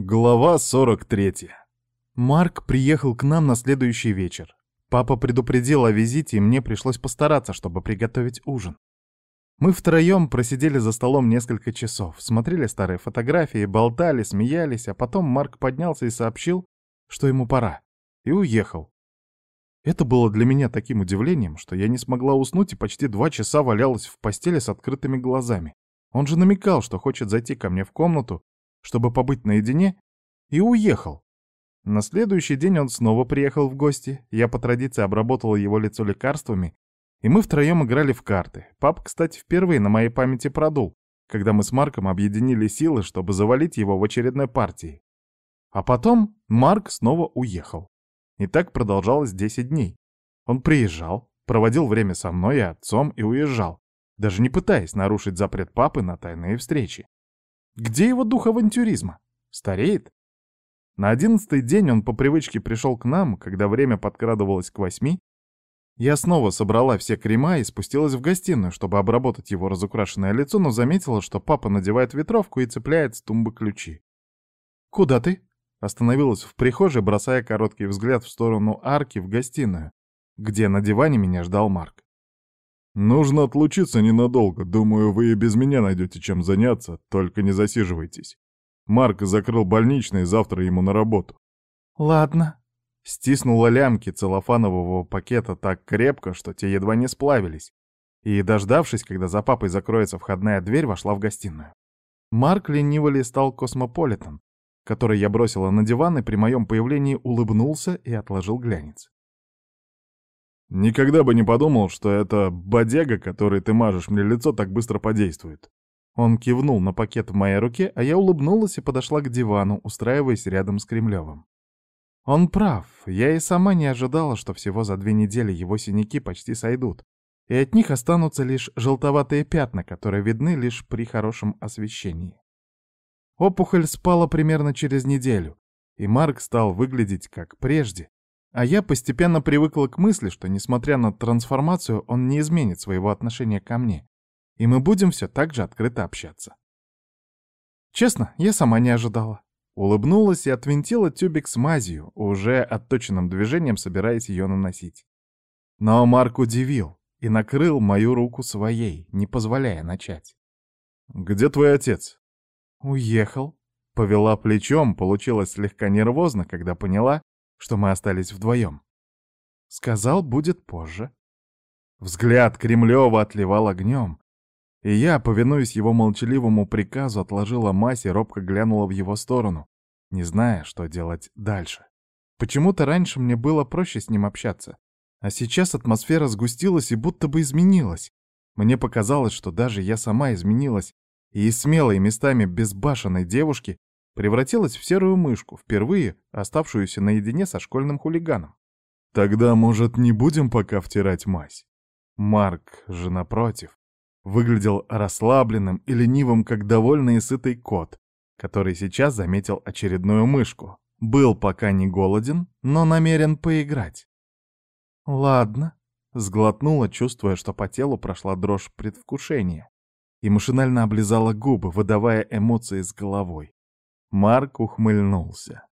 Глава 43. Марк приехал к нам на следующий вечер. Папа предупредил о визите, и мне пришлось постараться, чтобы приготовить ужин. Мы втроем просидели за столом несколько часов, смотрели старые фотографии, болтали, смеялись, а потом Марк поднялся и сообщил, что ему пора, и уехал. Это было для меня таким удивлением, что я не смогла уснуть и почти два часа валялась в постели с открытыми глазами. Он же намекал, что хочет зайти ко мне в комнату чтобы побыть наедине, и уехал. На следующий день он снова приехал в гости, я по традиции обработала его лицо лекарствами, и мы втроем играли в карты. Пап, кстати, впервые на моей памяти продул, когда мы с Марком объединили силы, чтобы завалить его в очередной партии. А потом Марк снова уехал. И так продолжалось 10 дней. Он приезжал, проводил время со мной и отцом и уезжал, даже не пытаясь нарушить запрет папы на тайные встречи. Где его дух авантюризма? Стареет? На одиннадцатый день он по привычке пришел к нам, когда время подкрадывалось к восьми. Я снова собрала все крема и спустилась в гостиную, чтобы обработать его разукрашенное лицо, но заметила, что папа надевает ветровку и цепляет с тумбы ключи. «Куда ты?» Остановилась в прихожей, бросая короткий взгляд в сторону арки в гостиную, где на диване меня ждал Марк. «Нужно отлучиться ненадолго. Думаю, вы и без меня найдете чем заняться, только не засиживайтесь. Марк закрыл больничный, завтра ему на работу». «Ладно». Стиснула лямки целлофанового пакета так крепко, что те едва не сплавились. И, дождавшись, когда за папой закроется входная дверь, вошла в гостиную. Марк лениво листал «Космополитен», который я бросила на диван и при моем появлении улыбнулся и отложил глянец. Никогда бы не подумал, что эта бодяга, которой ты мажешь мне лицо, так быстро подействует. Он кивнул на пакет в моей руке, а я улыбнулась и подошла к дивану, устраиваясь рядом с Кремлевым. Он прав, я и сама не ожидала, что всего за две недели его синяки почти сойдут, и от них останутся лишь желтоватые пятна, которые видны лишь при хорошем освещении. Опухоль спала примерно через неделю, и Марк стал выглядеть как прежде, а я постепенно привыкла к мысли, что, несмотря на трансформацию, он не изменит своего отношения ко мне, и мы будем все так же открыто общаться. Честно, я сама не ожидала. Улыбнулась и отвинтила тюбик с мазью, уже отточенным движением собираясь ее наносить. Но Марк удивил и накрыл мою руку своей, не позволяя начать. «Где твой отец?» «Уехал». Повела плечом, получилось слегка нервозно, когда поняла, что мы остались вдвоем. Сказал, будет позже. Взгляд Кремлева отливал огнем, и я, повинуясь его молчаливому приказу, отложила мазь и робко глянула в его сторону, не зная, что делать дальше. Почему-то раньше мне было проще с ним общаться, а сейчас атмосфера сгустилась и будто бы изменилась. Мне показалось, что даже я сама изменилась, и из смелой местами безбашенной девушки превратилась в серую мышку, впервые оставшуюся наедине со школьным хулиганом. Тогда, может, не будем пока втирать мазь? Марк же, напротив, выглядел расслабленным и ленивым, как довольный и сытый кот, который сейчас заметил очередную мышку. Был пока не голоден, но намерен поиграть. «Ладно», — сглотнула, чувствуя, что по телу прошла дрожь предвкушения, и машинально облизала губы, выдавая эмоции с головой. Марк ухмыльнулся.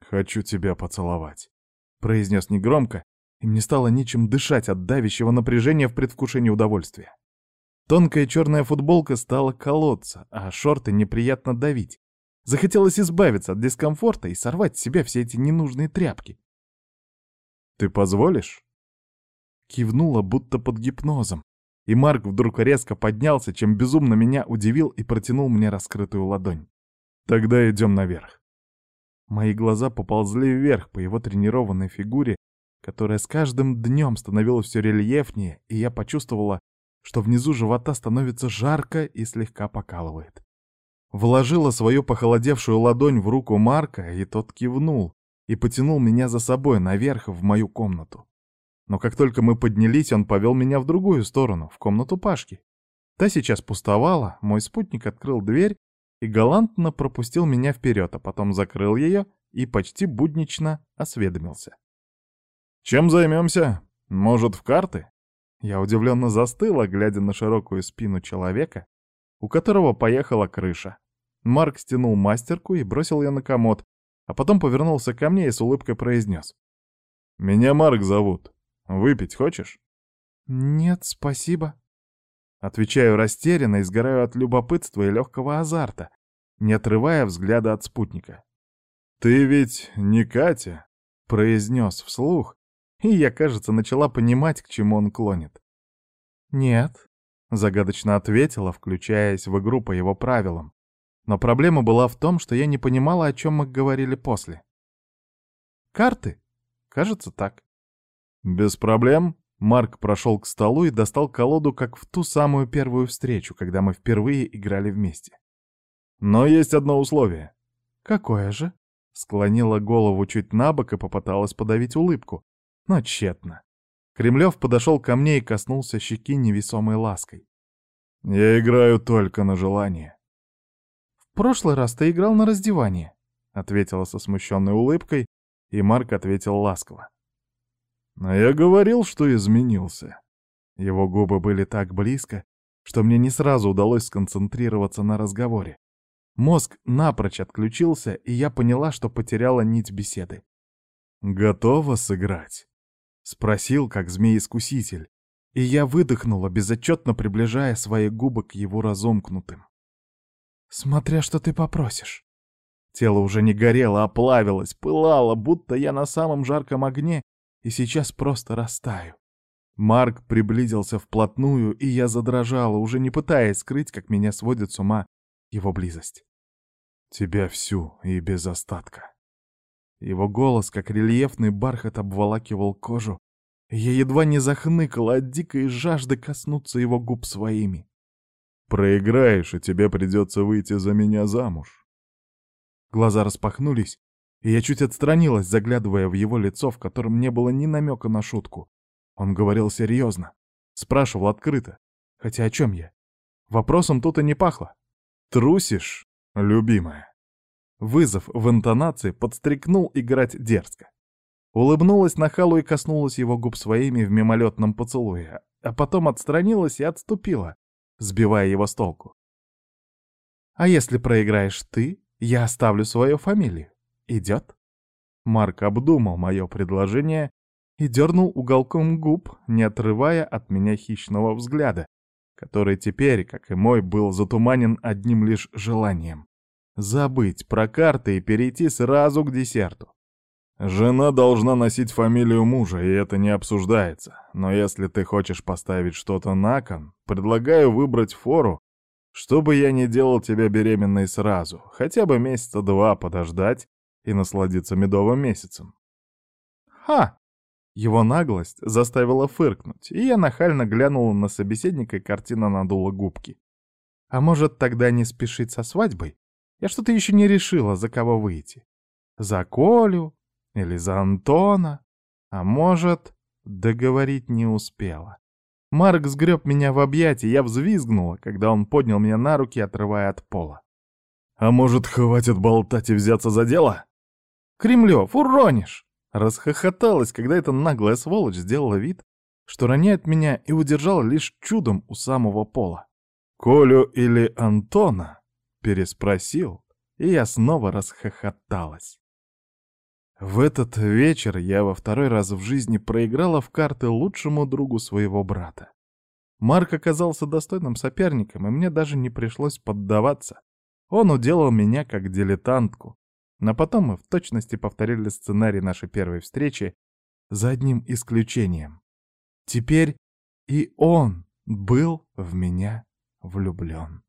«Хочу тебя поцеловать», — произнес негромко, и мне стало нечем дышать от давящего напряжения в предвкушении удовольствия. Тонкая черная футболка стала колоться, а шорты неприятно давить. Захотелось избавиться от дискомфорта и сорвать с себя все эти ненужные тряпки. «Ты позволишь?» Кивнула, будто под гипнозом, и Марк вдруг резко поднялся, чем безумно меня удивил и протянул мне раскрытую ладонь. Тогда идем наверх. Мои глаза поползли вверх по его тренированной фигуре, которая с каждым днем становилась все рельефнее, и я почувствовала, что внизу живота становится жарко и слегка покалывает. Вложила свою похолодевшую ладонь в руку Марка, и тот кивнул и потянул меня за собой наверх в мою комнату. Но как только мы поднялись, он повел меня в другую сторону, в комнату Пашки. Та сейчас пустовала, мой спутник открыл дверь и галантно пропустил меня вперед, а потом закрыл ее и почти буднично осведомился. «Чем займемся? Может, в карты?» Я удивленно застыла, глядя на широкую спину человека, у которого поехала крыша. Марк стянул мастерку и бросил ее на комод, а потом повернулся ко мне и с улыбкой произнес. «Меня Марк зовут. Выпить хочешь?» «Нет, спасибо». Отвечаю растерянно и сгораю от любопытства и легкого азарта, не отрывая взгляда от спутника. «Ты ведь не Катя?» — произнес вслух, и я, кажется, начала понимать, к чему он клонит. «Нет», — загадочно ответила, включаясь в игру по его правилам. Но проблема была в том, что я не понимала, о чем мы говорили после. «Карты?» «Кажется, так». «Без проблем». Марк прошел к столу и достал колоду, как в ту самую первую встречу, когда мы впервые играли вместе. «Но есть одно условие». «Какое же?» Склонила голову чуть на бок и попыталась подавить улыбку, но тщетно. Кремлев подошел ко мне и коснулся щеки невесомой лаской. «Я играю только на желание». «В прошлый раз ты играл на раздевание», — ответила со смущенной улыбкой, и Марк ответил ласково. «А я говорил, что изменился». Его губы были так близко, что мне не сразу удалось сконцентрироваться на разговоре. Мозг напрочь отключился, и я поняла, что потеряла нить беседы. «Готова сыграть?» — спросил, как змей-искуситель, и я выдохнула, безотчетно приближая свои губы к его разомкнутым. «Смотря что ты попросишь». Тело уже не горело, а плавилось, пылало, будто я на самом жарком огне, и сейчас просто растаю. Марк приблизился вплотную, и я задрожала, уже не пытаясь скрыть, как меня сводит с ума его близость. Тебя всю и без остатка. Его голос, как рельефный бархат, обволакивал кожу. Я едва не захныкала от дикой жажды коснуться его губ своими. «Проиграешь, и тебе придется выйти за меня замуж». Глаза распахнулись, и я чуть отстранилась, заглядывая в его лицо, в котором не было ни намека на шутку. Он говорил серьезно, спрашивал открыто. Хотя о чем я? Вопросом тут и не пахло. «Трусишь, любимая?» Вызов в интонации подстрекнул играть дерзко. Улыбнулась нахалу и коснулась его губ своими в мимолетном поцелуе, а потом отстранилась и отступила, сбивая его с толку. «А если проиграешь ты, я оставлю свою фамилию. Идет?» Марк обдумал мое предложение и дернул уголком губ, не отрывая от меня хищного взгляда, который теперь, как и мой, был затуманен одним лишь желанием — забыть про карты и перейти сразу к десерту. Жена должна носить фамилию мужа, и это не обсуждается. Но если ты хочешь поставить что-то на кон, предлагаю выбрать фору, чтобы я не делал тебя беременной сразу, хотя бы месяца два подождать и насладиться медовым месяцем. Ха! Его наглость заставила фыркнуть, и я нахально глянула на собеседника, и картина надула губки. А может, тогда не спешить со свадьбой? Я что-то еще не решила, за кого выйти. За Колю или за Антона? А может, договорить не успела. Марк сгреб меня в объятия, я взвизгнула, когда он поднял меня на руки, отрывая от пола. «А может, хватит болтать и взяться за дело?» «Кремлев, уронишь!» Расхохоталась, когда эта наглая сволочь сделала вид, что роняет меня и удержала лишь чудом у самого пола. «Колю или Антона?» — переспросил, и я снова расхохоталась. В этот вечер я во второй раз в жизни проиграла в карты лучшему другу своего брата. Марк оказался достойным соперником, и мне даже не пришлось поддаваться. Он уделал меня как дилетантку, но потом мы в точности повторили сценарий нашей первой встречи за одним исключением. Теперь и он был в меня влюблен.